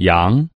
羊。